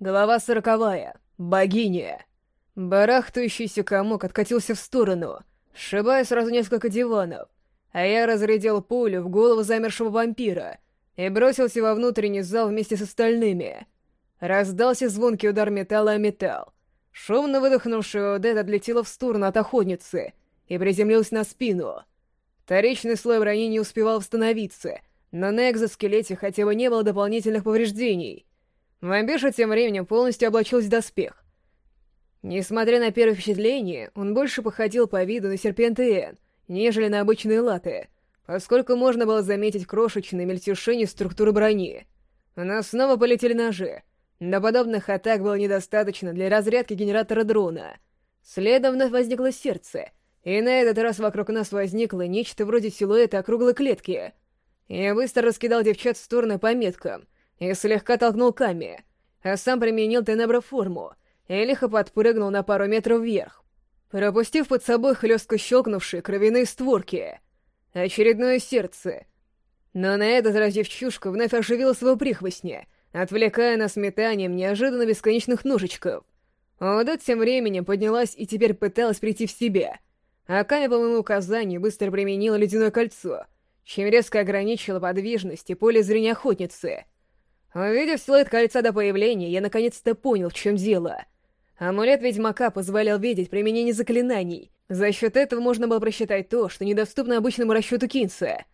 Глава сороковая. Богиня. Барахтающийся комок откатился в сторону, сшибая сразу несколько диванов, а я разрядил пулю в голову замершего вампира и бросился во внутренний зал вместе с остальными. Раздался звонкий удар металла о металл. Шумно выдохнувший Одет отлетела в сторону от охотницы и приземлился на спину. Вторичный слой брони не успевал восстановиться, но на экзоскелете хотя бы не было дополнительных повреждений. Вампирша тем временем полностью облачилась в доспех. Несмотря на первое впечатление, он больше походил по виду на серпенты нежели на обычные латы, поскольку можно было заметить крошечные мельтешения структуры брони. У нас снова полетели ножи, но подобных атак было недостаточно для разрядки генератора дрона. Следом вновь возникло сердце, и на этот раз вокруг нас возникло нечто вроде силуэта округлой клетки. Я быстро раскидал девчат в стороны по меткам и слегка толкнул Ками, а сам применил тенеброформу и лихо подпрыгнул на пару метров вверх, пропустив под собой хлестко щелкнувшие кровяные створки. Очередное сердце. Но на этот раз девчушка вновь оживила своего прихвостня, отвлекая нас метанием неожиданно бесконечных ножичков. Удот тем временем поднялась и теперь пыталась прийти в себя, а Ками по моему указанию быстро применила ледяное кольцо, чем резко ограничила подвижность и поле зрения охотницы. Увидев силуэт кольца до появления, я наконец-то понял, в чем дело — Амулет Ведьмака позволял видеть применение заклинаний. За счет этого можно было просчитать то, что недоступно обычному расчету Кинца.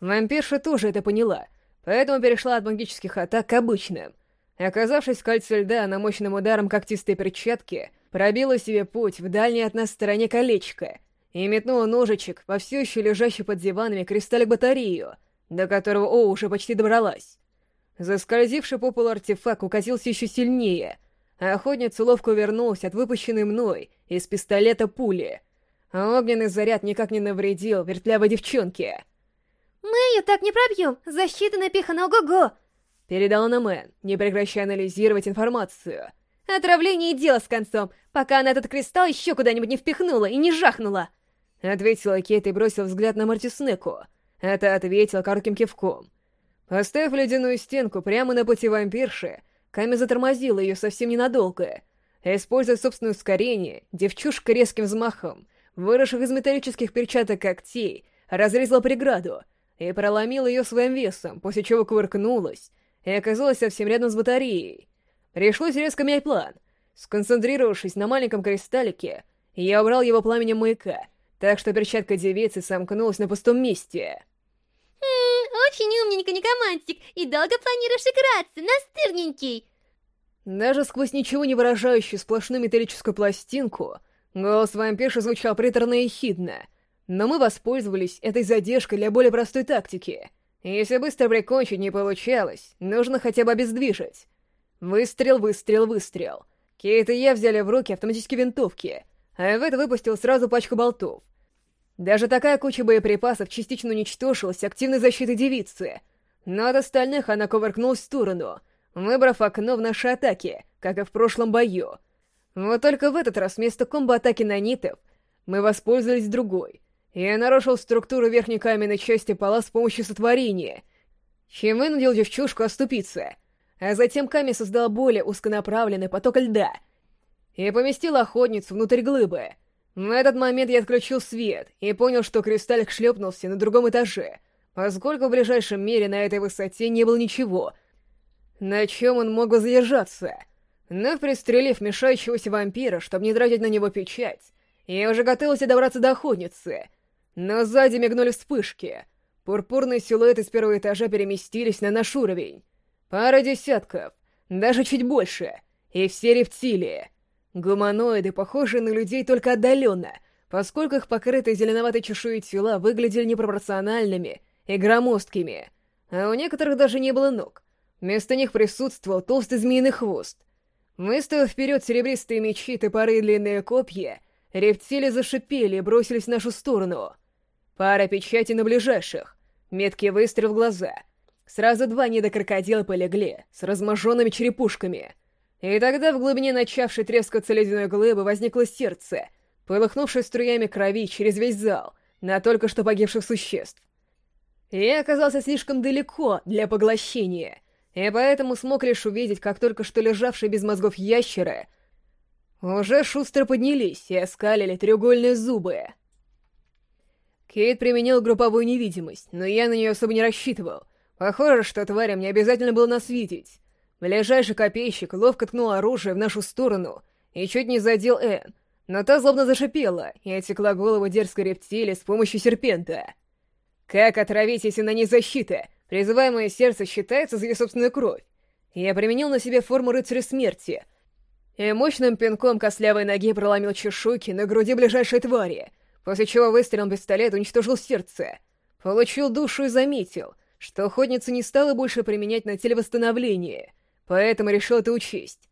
Вампирша тоже это поняла, поэтому перешла от магических атак к обычным. Оказавшись в кольце льда, она мощным ударом когтистой перчатки пробила себе путь в дальней от нас стороне колечко и метнула ножичек по все еще лежащей под диванами кристаллик-батарею, до которого О уже почти добралась. Заскользивший по полу артефакт укатился еще сильнее — Охотница ловко увернулась от выпущенной мной из пистолета пули, а огненный заряд никак не навредил вертлявой девчонке. «Мы ее так не пробьем! Защита напихана ого-го!» Передал на Мэн, не прекращая анализировать информацию. «Отравление и дело с концом, пока она этот кристалл еще куда-нибудь не впихнула и не жахнула!» Ответила Кейт и бросил взгляд на Мартиснеку. Это ответила коротким кивком. Поставив ледяную стенку прямо на пути вампирши, Ками затормозила ее совсем ненадолго. Используя собственное ускорение, девчушка резким взмахом, выросших из металлических перчаток когтей, разрезала преграду и проломила ее своим весом, после чего кувыркнулась и оказалась совсем рядом с батареей. Пришлось резко менять план. Сконцентрировавшись на маленьком кристаллике, я убрал его пламенем маяка, так что перчатка девицы сомкнулась на пустом месте. Очень умненько, некомантик, и долго планируешь играться, настырненький. Даже сквозь ничего не выражающую сплошную металлическую пластинку, голос вампирши звучал приторно и хидно. Но мы воспользовались этой задержкой для более простой тактики. Если быстро прикончить не получалось, нужно хотя бы обездвижить. Выстрел, выстрел, выстрел. Кейт и я взяли в руки автоматические винтовки, а Эвет выпустил сразу пачку болтов. Даже такая куча боеприпасов частично уничтожилась активной защитой девицы, но от остальных она кувыркнулась в сторону, выбрав окно в нашей атаке, как и в прошлом бою. Вот только в этот раз вместо комбо-атаки нанитов мы воспользовались другой. Я нарушил структуру верхней каменной части пола с помощью сотворения, чем вынудил девчушку оступиться, а затем Ками создал более узконаправленный поток льда и поместил охотницу внутрь глыбы — в этот момент я отключил свет и понял, что кристаллик шлепнулся на другом этаже, поскольку в ближайшем мире на этой высоте не было ничего, на чем он мог бы задержаться. Но пристрелив мешающегося вампира, чтобы не тратить на него печать, я уже готовился добраться до охотницы. Но сзади мигнули вспышки. Пурпурные силуэты с первого этажа переместились на наш уровень. Пара десятков, даже чуть больше, и все рептилии — Гуманоиды, похожие на людей только отдаленно, поскольку их покрытые зеленоватой чешуей тела выглядели непропорциональными и громоздкими, а у некоторых даже не было ног. Вместо них присутствовал толстый змеиный хвост. Выставив вперед серебристые мечи, топоры и длинные копья, рептилии зашипели и бросились в нашу сторону. Пара печати на ближайших, меткий выстрел в глаза. Сразу два недокрокодила полегли, с разможенными черепушками — и тогда в глубине начавшей трескаться ледяной глыбы возникло сердце, полыхнувшее струями крови через весь зал на только что погибших существ. Я оказался слишком далеко для поглощения, и поэтому смог лишь увидеть, как только что лежавшие без мозгов ящеры уже шустро поднялись и оскалили треугольные зубы. Кейт применил групповую невидимость, но я на нее особо не рассчитывал. Похоже, что тварям не обязательно было нас видеть. Ближайший копейщик ловко ткнул оружие в нашу сторону и чуть не задел Энн, но та злобно зашипела и отекла голову дерзкой рептилии с помощью серпента. Как отравить, если на ней защита? Призываемое сердце считается за ее собственную кровь. Я применил на себе форму рыцаря смерти и мощным пинком костлявой ноги проломил чешуйки на груди ближайшей твари, после чего выстрелом пистолет уничтожил сердце. Получил душу и заметил, что охотница не стала больше применять на телевосстановление, поэтому решил это учесть.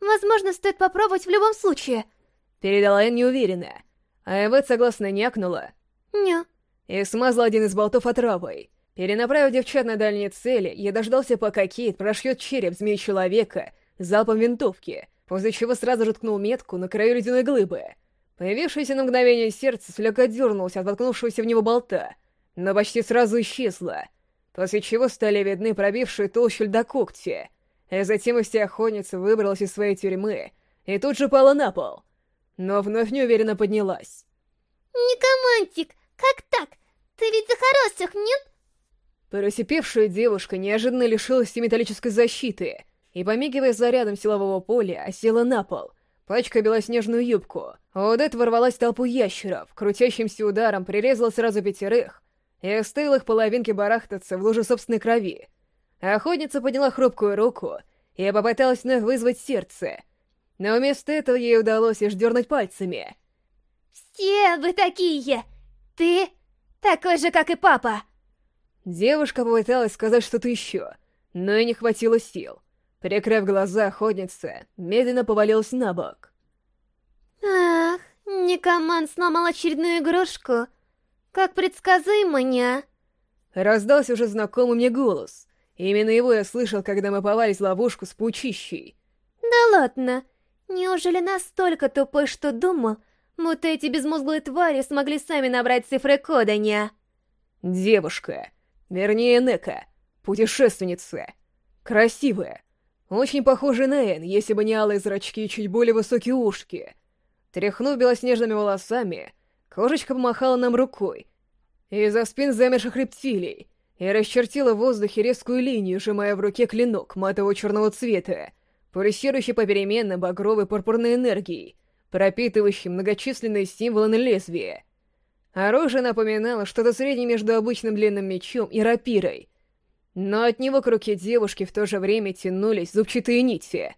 «Возможно, стоит попробовать в любом случае», — передала Энн неуверенно. А Эвет согласно някнула. «Не». И смазала один из болтов отравой. Перенаправив девчат на дальние цели, я дождался, пока Кейт прошьет череп змеи-человека залпом винтовки, после чего сразу же ткнул метку на краю ледяной глыбы. Появившееся на мгновение сердце слегка дернулось от воткнувшегося в него болта, но почти сразу исчезло, после чего стали видны пробившие толщу льда когти, а затем и вся охотница выбралась из своей тюрьмы и тут же пала на пол, но вновь неуверенно поднялась. «Некомантик, как так? Ты ведь за хороших, нет?» Просипевшая девушка неожиданно лишилась металлической защиты и, помигивая зарядом силового поля, осела на пол, пачкая белоснежную юбку. Одет ворвалась в толпу ящеров, крутящимся ударом прирезала сразу пятерых и оставила их половинки барахтаться в луже собственной крови. Охотница подняла хрупкую руку и попыталась вновь вызвать сердце, но вместо этого ей удалось лишь дернуть пальцами. «Все вы такие! Ты такой же, как и папа!» Девушка попыталась сказать что-то еще, но и не хватило сил. Прикрыв глаза, охотница медленно повалилась на бок. «Ах, Никоман сломал очередную игрушку. Как предсказуемо, не?» Раздался уже знакомый мне голос. Именно его я слышал, когда мы повались в ловушку с паучищей. «Да ладно. Неужели настолько тупой, что думал, будто эти безмозглые твари смогли сами набрать цифры кода, не?» Девушка. Вернее, Нека. Путешественница. Красивая. Очень похожая на Энн, если бы не алые зрачки и чуть более высокие ушки. Тряхнув белоснежными волосами, кошечка помахала нам рукой. Из-за спин замерших рептилий и расчертила в воздухе резкую линию, сжимая в руке клинок матового черного цвета, пульсирующий попеременно багровой пурпурной энергией, пропитывающий многочисленные символы на лезвие — Оружие напоминало что-то среднее между обычным длинным мечом и рапирой, но от него к руке девушки в то же время тянулись зубчатые нити.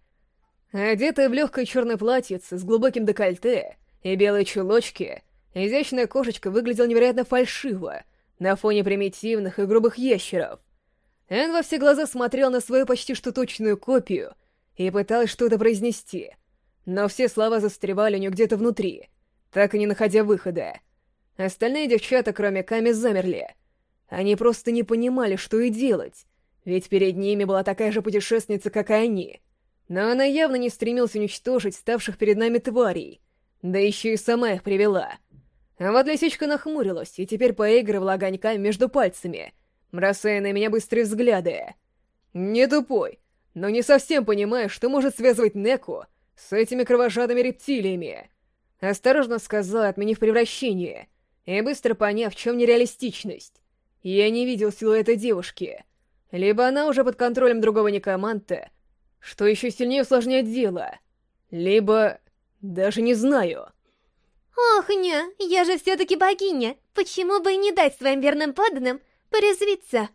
Одетая в легкое черное платьице с глубоким декольте и белые чулочки, изящная кошечка выглядела невероятно фальшиво на фоне примитивных и грубых ящеров. Эн во все глаза смотрел на свою почти что точную копию и пыталась что-то произнести, но все слова застревали у нее где-то внутри, так и не находя выхода. Остальные девчата, кроме Ками, замерли. Они просто не понимали, что и делать, ведь перед ними была такая же путешественница, как и они. Но она явно не стремилась уничтожить ставших перед нами тварей, да еще и сама их привела. А вот лисичка нахмурилась и теперь поигрывала огоньками между пальцами, бросая на меня быстрые взгляды. Не тупой, но не совсем понимая, что может связывать Неку с этими кровожадными рептилиями. Осторожно сказала, отменив превращение — и быстро поняв, в чем нереалистичность. Я не видел силуэта девушки. Либо она уже под контролем другого некоманта, что еще сильнее усложняет дело, либо... даже не знаю. Ох, не, я же все-таки богиня. Почему бы и не дать своим верным подданным порезвиться?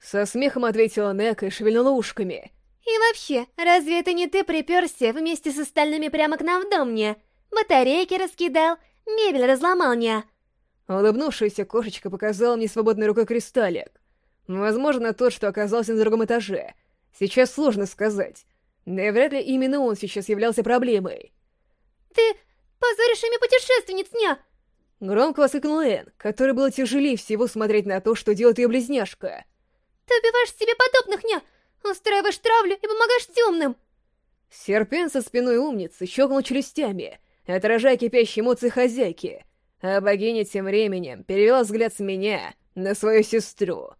Со смехом ответила Нека и шевельнула ушками. И вообще, разве это не ты приперся вместе с остальными прямо к нам в дом мне? Батарейки раскидал, мебель разломал не? Улыбнувшаяся кошечка показала мне свободной рукой кристаллик. Возможно, тот, что оказался на другом этаже. Сейчас сложно сказать. Да и вряд ли именно он сейчас являлся проблемой. «Ты позоришь имя путешественниц, ня!» Громко воскликнул Энн, которой было тяжелее всего смотреть на то, что делает ее близняшка. «Ты убиваешь себе подобных, ня! Устраиваешь травлю и помогаешь темным!» Серпен со спиной умницы щелкнул челюстями, отражая кипящие эмоции хозяйки — а богиня тем временем перевела взгляд с меня на свою сестру.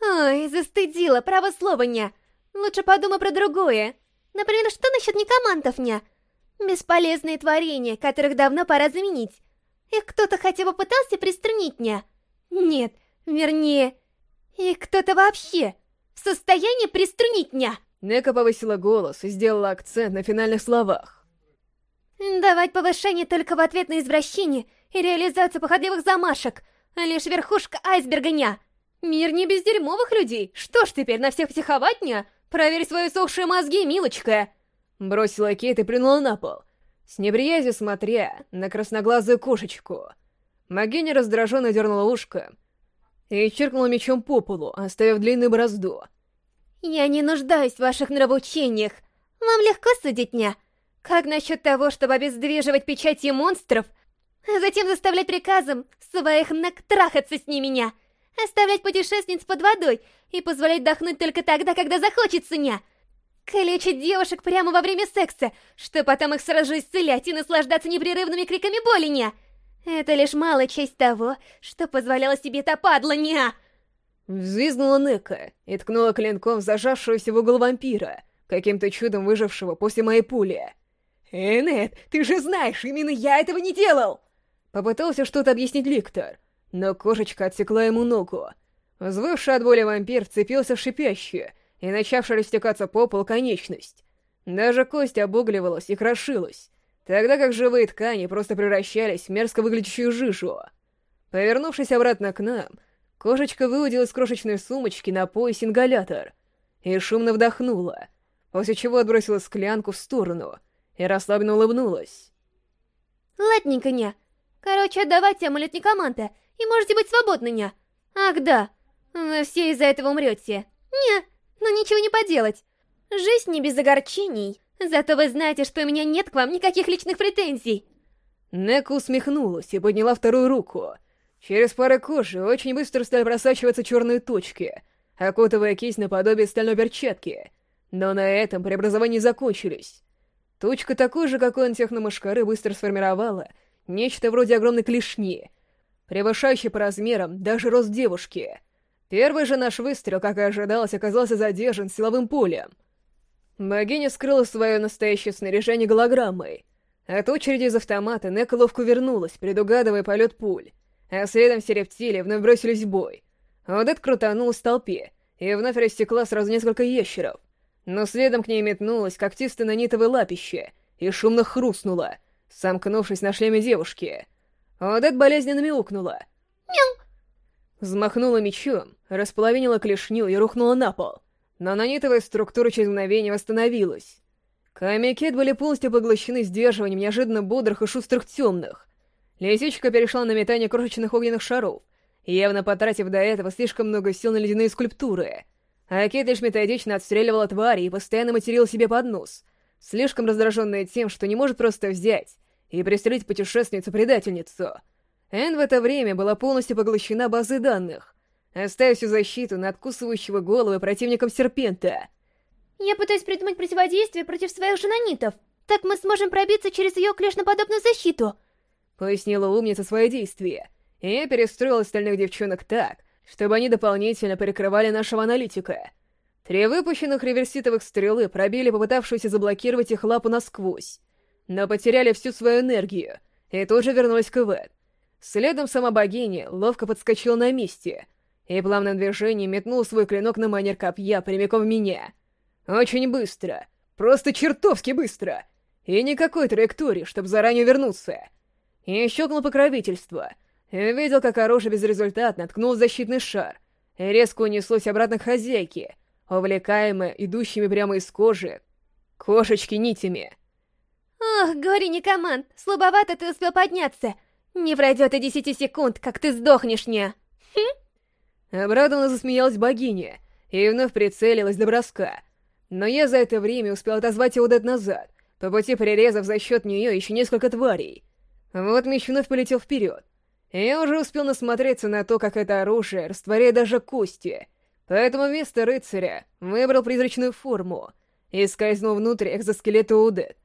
Ой, застыдила, право слова не. Лучше подумай про другое. Например, что насчет некомантов не? Бесполезные творения, которых давно пора заменить. Их кто-то хотя бы пытался приструнить не? Нет, вернее, их кто-то вообще в состоянии приструнить не? Нека повысила голос и сделала акцент на финальных словах. Давать повышение только в ответ на извращение и реализацию походливых замашек — лишь верхушка айсберга ня. Мир не без дерьмовых людей. Что ж теперь, на всех психовать ня? Проверь свои сохшие мозги, милочка. Бросила Кейт и плюнула на пол, с неприязнью смотря на красноглазую кошечку. Магиня раздраженно дернула ушко и черкнула мечом по полу, оставив длинную борозду. «Я не нуждаюсь в ваших нравоучениях. Вам легко судить меня. Как насчет того, чтобы обездвиживать печати монстров, а затем заставлять приказом своих ног трахаться с ними меня, оставлять путешественниц под водой и позволять дохнуть только тогда, когда захочется ня?» Калечить девушек прямо во время секса, что потом их сразу же исцелять и наслаждаться непрерывными криками боли, ня. Это лишь малая часть того, что позволяло себе та падла, ня. Взвизгнула Нека и ткнула клинком зажавшегося в угол вампира, каким-то чудом выжившего после моей пули. «Эй, Нет, ты же знаешь, именно я этого не делал!» Попытался что-то объяснить Ликтор, но кошечка отсекла ему ногу. Взвывший от боли вампир вцепился в шипящую, и начавшая растекаться по полу конечность. Даже кость обугливалась и крошилась, тогда как живые ткани просто превращались в мерзко выглядящую жижу. Повернувшись обратно к нам, кошечка выудила из крошечной сумочки на пояс ингалятор и шумно вдохнула, после чего отбросила склянку в сторону и расслабленно улыбнулась. «Ладненько, ня. Короче, отдавайте амулет некоманта, и можете быть свободны, ня. Ах да, вы все из-за этого умрете. Ня!» Но ничего не поделать. Жизнь не без огорчений, зато вы знаете, что у меня нет к вам никаких личных претензий. Нека усмехнулась и подняла вторую руку. Через пары кожи очень быстро стали просачиваться черные точки, окутывая кисть наподобие стальной перчатки. Но на этом преобразования закончились. Точка такой же, какой он техномашкары быстро сформировала, нечто вроде огромной клешни, превышающей по размерам даже рост девушки — Первый же наш выстрел, как и ожидалось, оказался задержан силовым полем. Богиня скрыла свое настоящее снаряжение голограммой. От очереди из автомата Нека ловко вернулась, предугадывая полет пуль, а следом все рептилии вновь бросились в бой. Одет крутанулась в толпе, и вновь рассекла сразу несколько ящеров. Но следом к ней метнулась когтисто-нанитовое лапище и шумно хрустнула, сомкнувшись на шлеме девушки. Одет болезненно мяукнула. «Мяу!» Взмахнула мечом, располовинила клешню и рухнула на пол. Но нанитовая структура через мгновение восстановилась. Камикет были полностью поглощены сдерживанием неожиданно бодрых и шустрых темных. Лисичка перешла на метание крошечных огненных шаров, явно потратив до этого слишком много сил на ледяные скульптуры. А Кет лишь методично отстреливала твари и постоянно материл себе под нос, слишком раздраженная тем, что не может просто взять и пристрелить путешественницу-предательницу — Эн в это время была полностью поглощена базой данных, оставив всю защиту на откусывающего головы противником серпента. «Я пытаюсь придумать противодействие против своих женонитов. Так мы сможем пробиться через ее клешноподобную защиту», — пояснила умница свои действия. И я перестроила остальных девчонок так, чтобы они дополнительно перекрывали нашего аналитика. Три выпущенных реверситовых стрелы пробили попытавшуюся заблокировать их лапу насквозь, но потеряли всю свою энергию и тут же вернулись к Ивет. Следом сама богиня ловко подскочила на месте и плавным движением метнула свой клинок на манер копья прямиком в меня. Очень быстро, просто чертовски быстро, и никакой траектории, чтобы заранее вернуться. Я щелкнул покровительство, и видел, как оружие безрезультатно ткнул защитный шар, и резко унеслось обратно к хозяйке, увлекаемое идущими прямо из кожи кошечки нитями. «Ох, горе не команд, слабовато ты успел подняться!» Не пройдет и десяти секунд, как ты сдохнешь, не? Хм? Обрадованно засмеялась богиня и вновь прицелилась до броска. Но я за это время успел отозвать его назад, по пути прирезав за счет нее еще несколько тварей. Вот меч вновь полетел вперед. Я уже успел насмотреться на то, как это оружие растворяет даже кости, поэтому вместо рыцаря выбрал призрачную форму и скользнул внутрь экзоскелета Удет.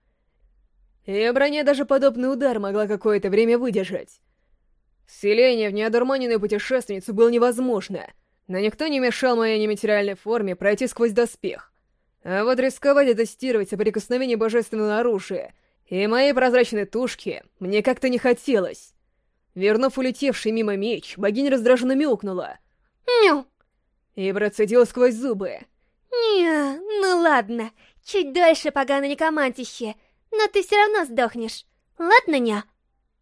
Ее броня даже подобный удар могла какое-то время выдержать. Селение в неодурманенную путешественницу было невозможно, но никто не мешал моей нематериальной форме пройти сквозь доспех. А вот рисковать и тестировать соприкосновение божественного оружия и моей прозрачной тушки мне как-то не хотелось. Вернув улетевший мимо меч, богиня раздраженно мяукнула. Ню! И процедила сквозь зубы. Не, ну ладно, чуть дольше, поганое некомантище, но ты все равно сдохнешь. Ладно, ня?